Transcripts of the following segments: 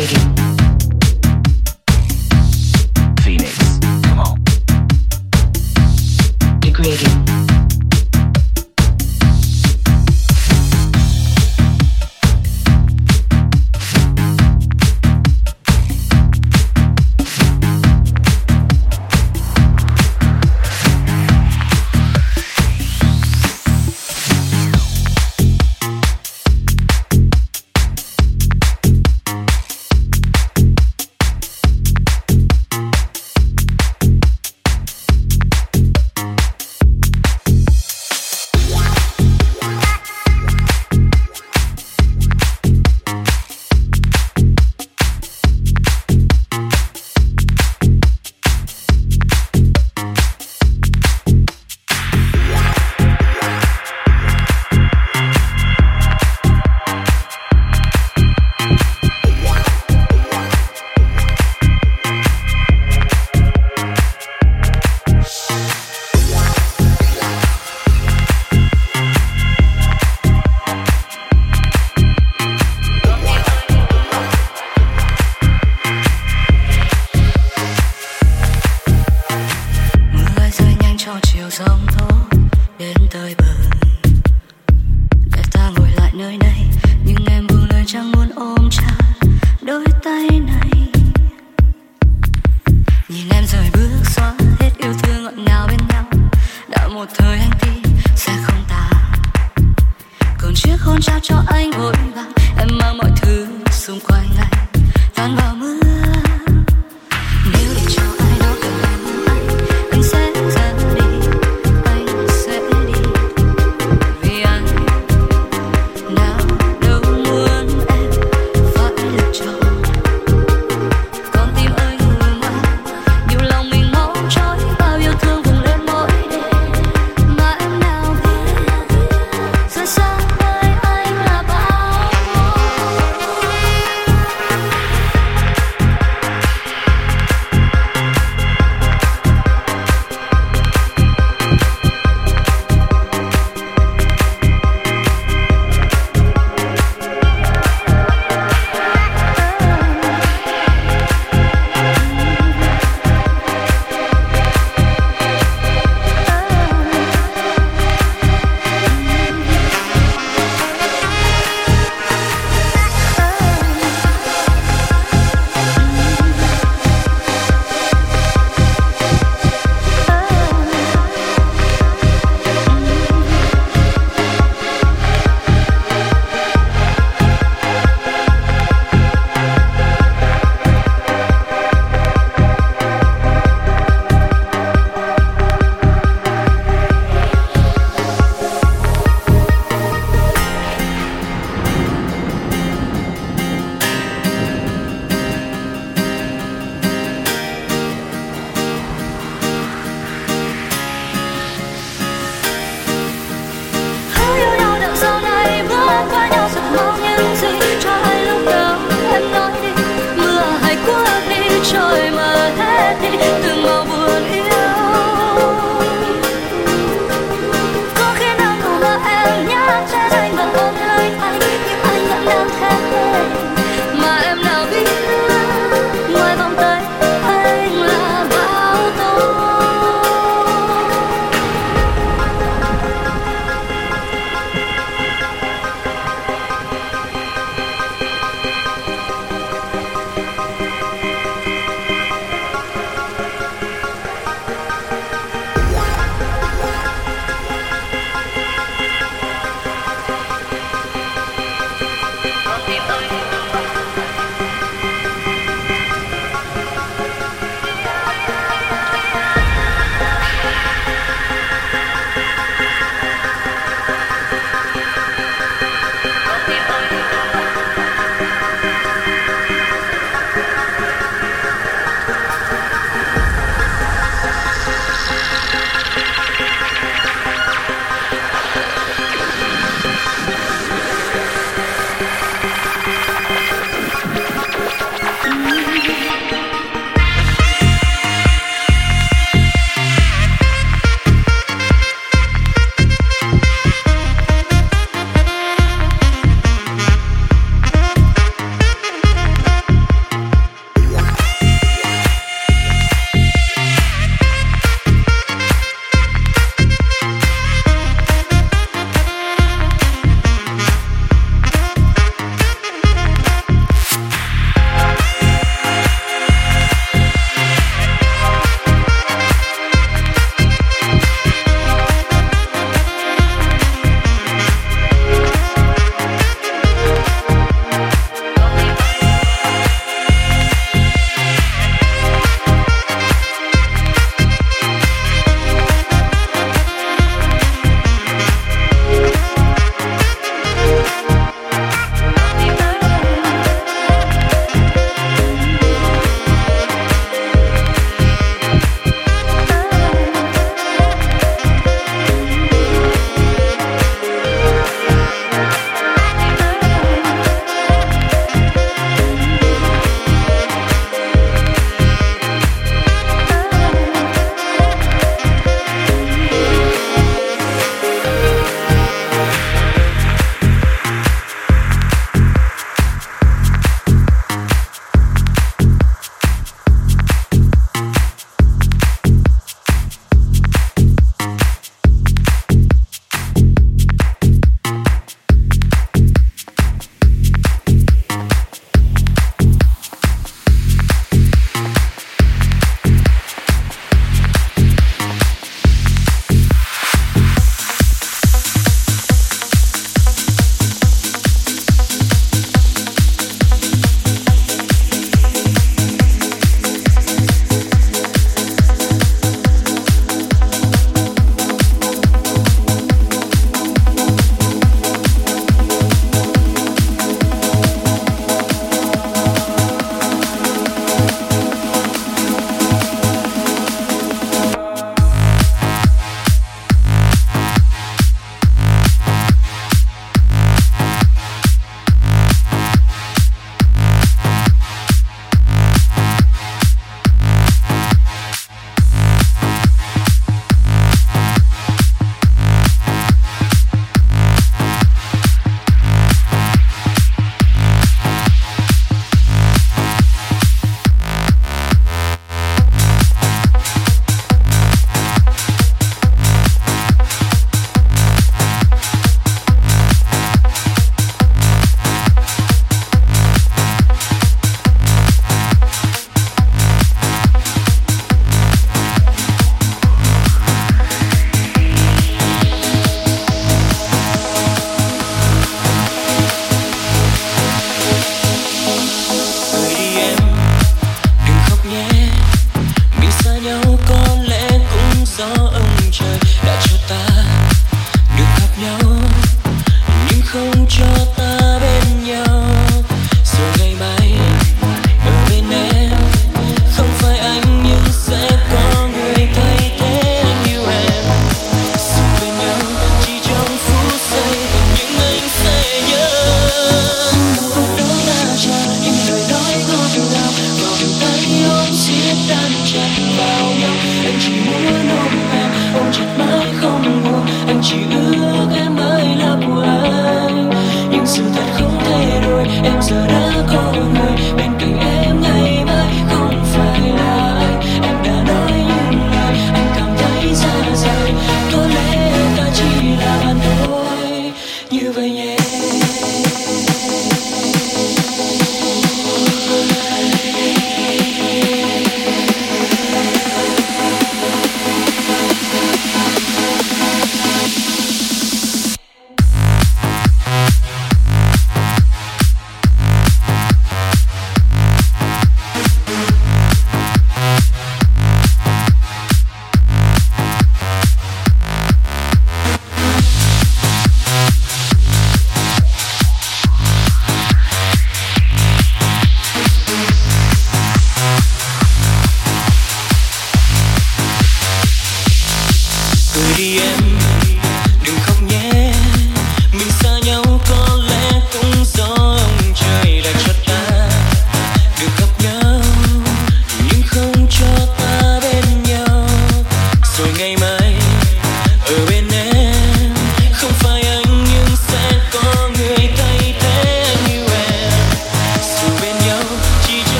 Creating.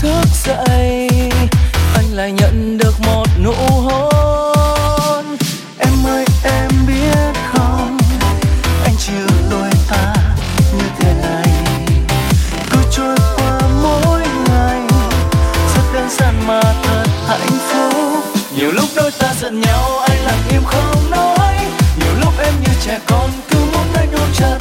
thức dậy, anh lại nhận được một nụ hôn. Em ơi, em biết không? Anh chịu đôi ta như thế này. Cứ trôi qua mỗi ngày, rất đơn giản mà thật hạnh phúc. Nhiều lúc đôi ta giận nhau, anh lặng im không nói. Nhiều lúc em như trẻ con, cứ muốn anh ôm chặt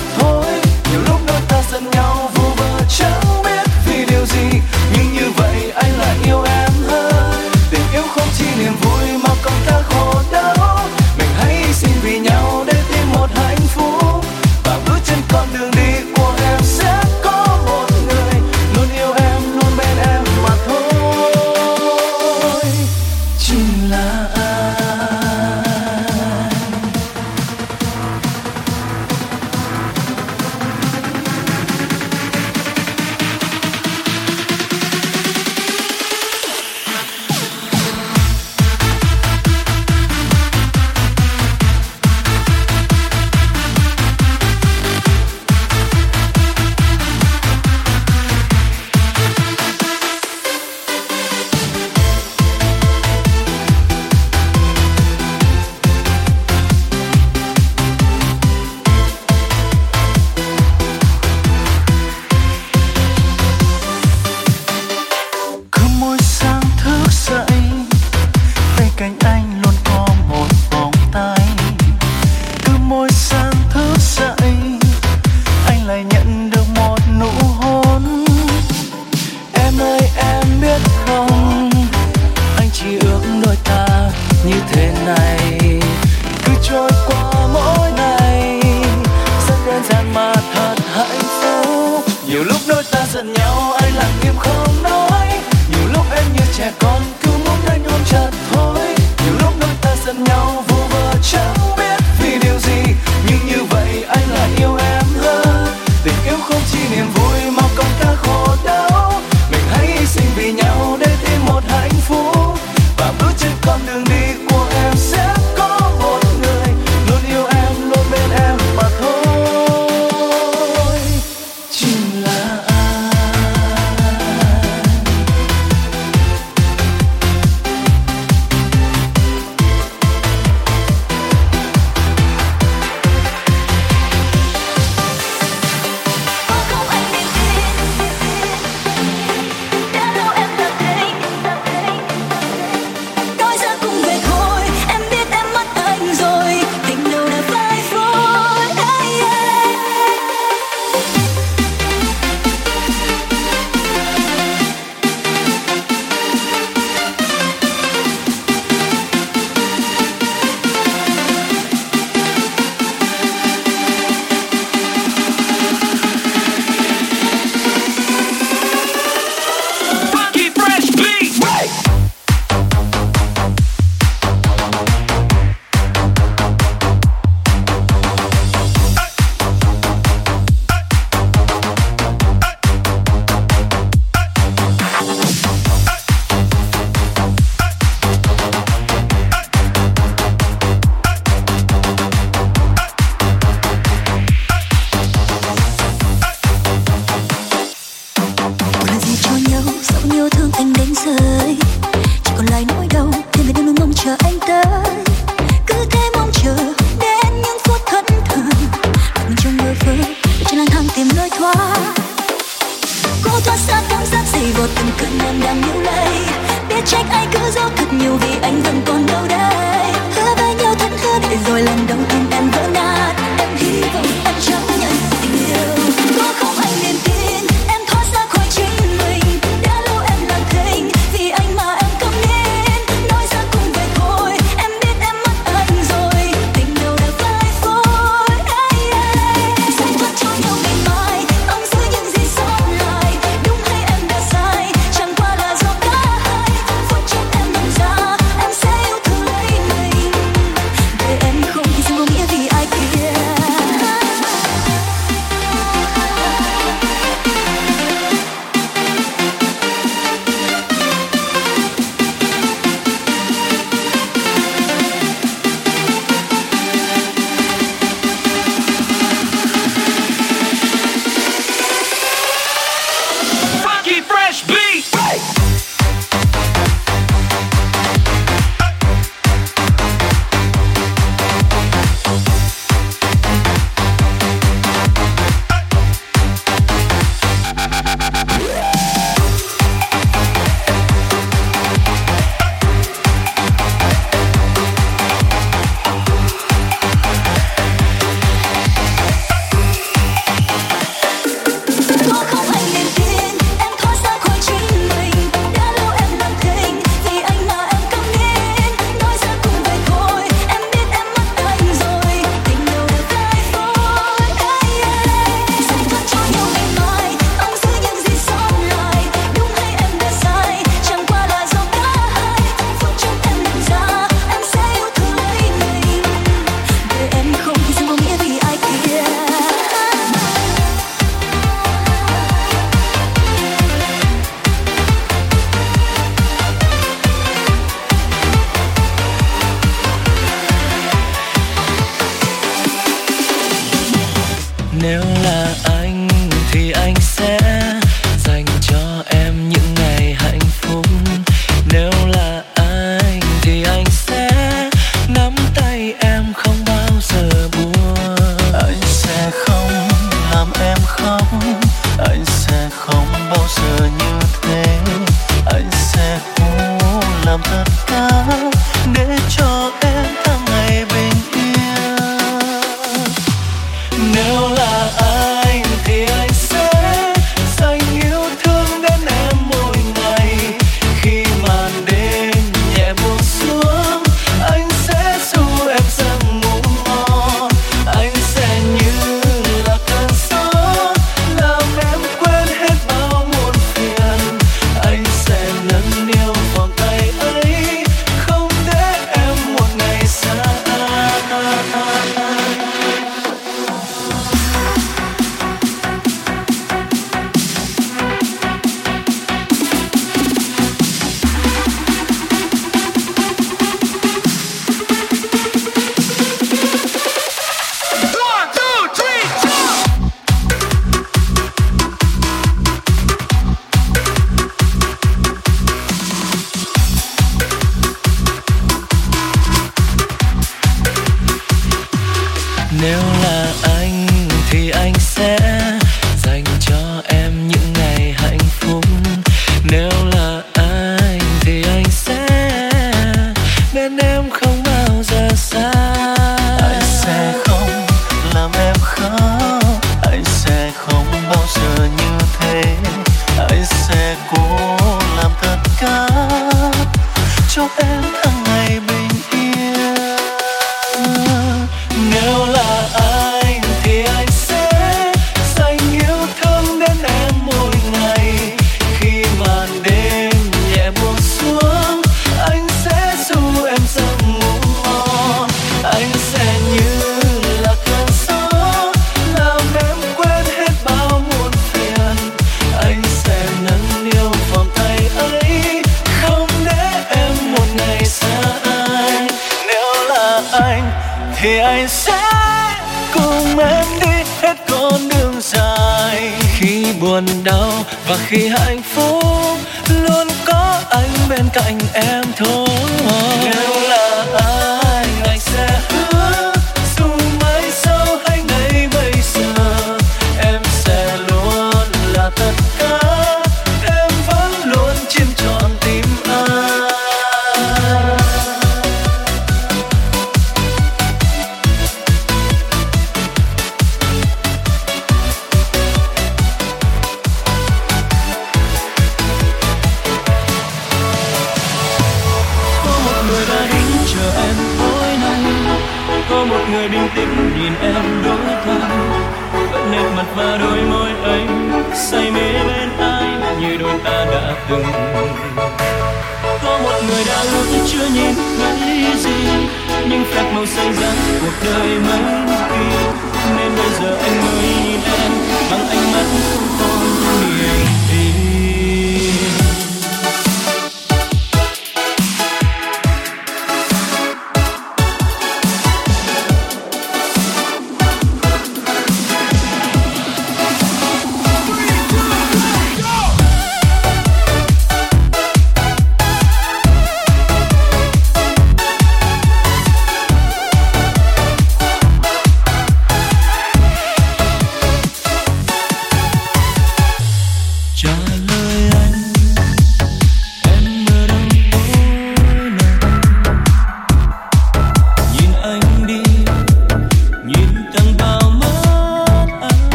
đường dài. Khi buồn đau và khi hạnh phúc, luôn có anh bên cạnh em thôi.